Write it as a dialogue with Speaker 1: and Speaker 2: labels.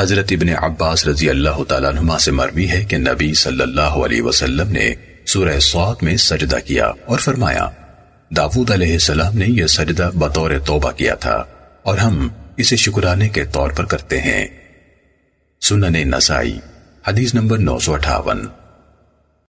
Speaker 1: حضرت ابن عباس رضی اللہ تعالیٰ عنہ سے مروی ہے کہ نبی صلی اللہ علیہ وسلم نے سورہ سوات میں سجدہ کیا اور فرمایا، داود علیہ السلام نے یہ سجدہ بطور توبہ کیا تھا اور ہم اسے شکرانے کے طور پر کرتے ہیں۔ سنن نسائی، حدیث نمبر نو سو اٹھاون۔